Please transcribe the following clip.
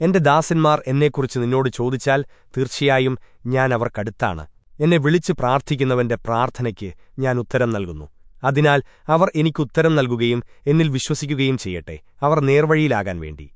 എന്റെ ദാസന്മാർ എന്നെക്കുറിച്ച് നിന്നോട് ചോദിച്ചാൽ തീർച്ചയായും ഞാൻ അവർക്കടുത്താണ്. എന്നെ വിളിച്ചു പ്രാർത്ഥിക്കുന്നവന്റെ പ്രാർത്ഥനയ്ക്ക് ഞാൻ ഉത്തരം നൽകുന്നു. അതിനാൽ അവർ എനിക്കുത്തരം നൽകുകയും എന്നിൽ വിശ്വസിക്കുകയും ചെയ്യട്ടെ. അവർ നേർവഴിയിലാകാൻ വേണ്ടി.